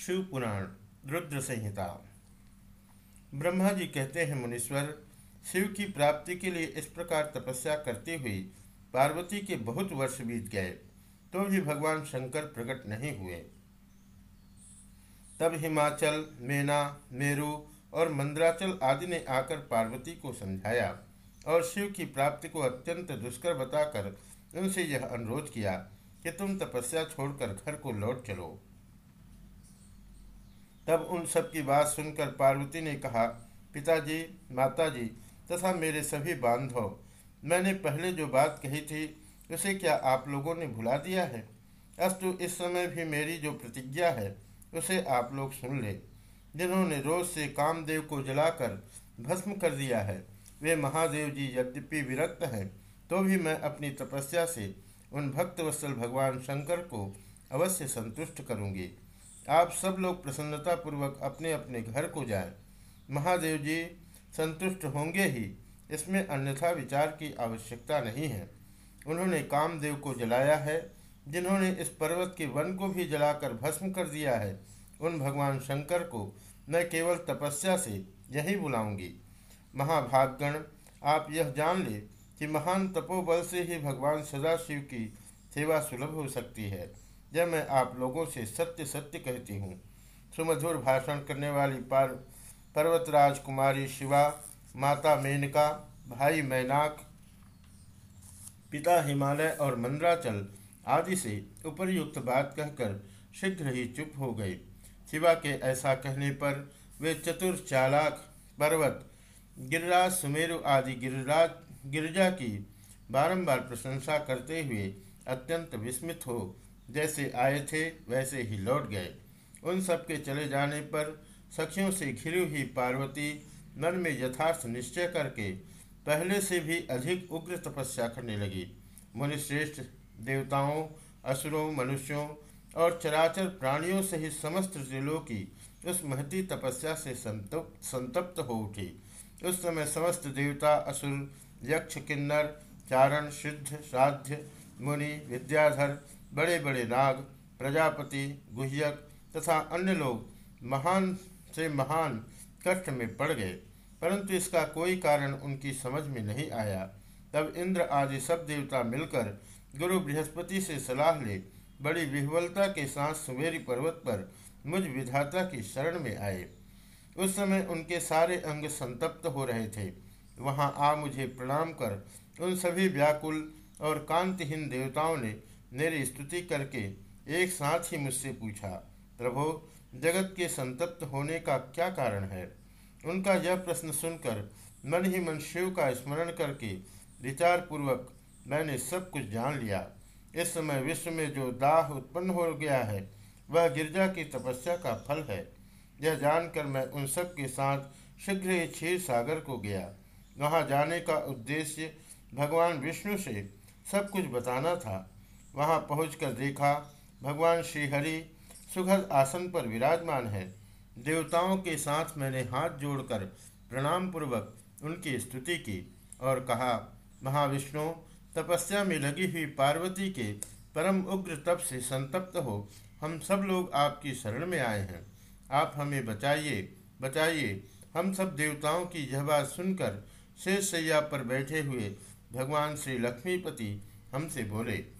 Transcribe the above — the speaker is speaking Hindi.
शिव पुराण रुद्र संहिता ब्रह्मा जी कहते हैं, मुनीश्वर, शिव की प्राप्ति के लिए इस प्रकार तपस्या करते हुए पार्वती के बहुत वर्ष बीत गए तो भी भगवान शंकर प्रकट नहीं हुए। तब हिमाचल, मेना, मेरु और मंद्राचल आदि ने आकर पार्वती को समझाया और शिव की प्राप्ति को अत्यंत दुष्कर बताकर उनसे यह अनुरोध किया कि तुम तपस्या छोड़कर घर को लौट चलो। तब उन सब की बात सुनकर पार्वती ने कहा, पिताजी, माताजी, तथा मेरे सभी बांधव, मैंने पहले जो बात कही थी, उसे क्या आप लोगों ने भुला दिया है? अस्तु, इस समय भी मेरी जो प्रतिज्ञा है, उसे आप लोग सुन ले। जिन्होंने रोज से कामदेव को जलाकर भस्म कर दिया है, वे महादेव जी यद्यपि विरक्त हैं तो भी मैं अपनी तपस्या से उन भक्तवत्सल भगवान शंकर को अवश्य संतुष्ट करूँगी। आप सब लोग प्रसन्नतापूर्वक अपने अपने घर को जाएँ। महादेव जी संतुष्ट होंगे ही, इसमें अन्यथा विचार की आवश्यकता नहीं है। उन्होंने कामदेव को जलाया है, जिन्होंने इस पर्वत के वन को भी जलाकर भस्म कर दिया है। उन भगवान शंकर को मैं केवल तपस्या से यही बुलाऊँगी। महाभागगण, आप यह जान ले कि महान तपोबल से ही भगवान सदाशिव की सेवा सुलभ हो सकती है। यह मैं आप लोगों से सत्य सत्य कहती हूँ, सुमधुर भाषण करने वाली पर पर्वतराज कुमारी शिवा, माता मेनका, भाई मैनाक, पिता हिमालय और मंद्राचल आदि से उपरयुक्त बात कहकर शीघ्र ही चुप हो गए। शिवा के ऐसा कहने पर वे चतुर चालाक, पर्वत, गिरिराज सुमेरु आदि गिरिराज गिरजा की बारंबार प्रशंसा करते हुए अत्यंत विस्मित हो जैसे आए थे, वैसे ही लौट गए। उन सब के चले जाने पर सखियों से घिरी हुई पार्वती मन में यथार्थ निश्चय करके पहले से भी अधिक उग्र तपस्या करने लगी। मुनिश्रेष्ठ, देवताओं, असुरों, मनुष्यों और चराचर प्राणियों सहित समस्त जिलों की उस महती तपस्या से संतप्त संतप्त हो उठी। उस समय समस्त देवता, असुर, यक्ष, किन्नर, चारण सिद्ध साध्य, मुनि, विद्याधर बड़े बड़े नाग प्रजापति, गुह्यक तथा अन्य लोग महान से महान कष्ट में पड़ गए। परंतु इसका कोई कारण उनकी समझ में नहीं आया। तब इंद्र आदि सब देवता मिलकर गुरु बृहस्पति से सलाह ले बड़ी विह्वलता के साथ सुमेरी पर्वत पर मुझ विधाता की शरण में आए। उस समय उनके सारे अंग संतप्त हो रहे थे। वहाँ आ मुझे प्रणाम कर उन सभी व्याकुल और कांतिहीन देवताओं ने मेरी स्तुति करके एक साथ ही मुझसे पूछा, प्रभो, जगत के संतप्त होने का क्या कारण है? उनका यह प्रश्न सुनकर मन ही मन शिव का स्मरण करके विचार पूर्वक मैंने सब कुछ जान लिया। इस समय विश्व में जो दाह उत्पन्न हो गया है, वह गिरजा की तपस्या का फल है। यह जानकर मैं उन सब के साथ शीघ्र ही क्षीर सागर को गया। वहाँ जाने का उद्देश्य भगवान विष्णु से सब कुछ बताना था। वहाँ पहुंचकर देखा, भगवान श्रीहरि सुखद आसन पर विराजमान है। देवताओं के साथ मैंने हाथ जोड़कर प्रणाम पूर्वक उनकी स्तुति की और कहा, महाविष्णु, तपस्या में लगी हुई पार्वती के परम उग्र तप से संतप्त हो। हम सब लोग आपकी शरण में आए हैं। आप हमें बचाइए बचाइए। हम सब देवताओं की यह बात सुनकर शेष सैया पर बैठे हुए भगवान श्री लक्ष्मीपति हमसे बोले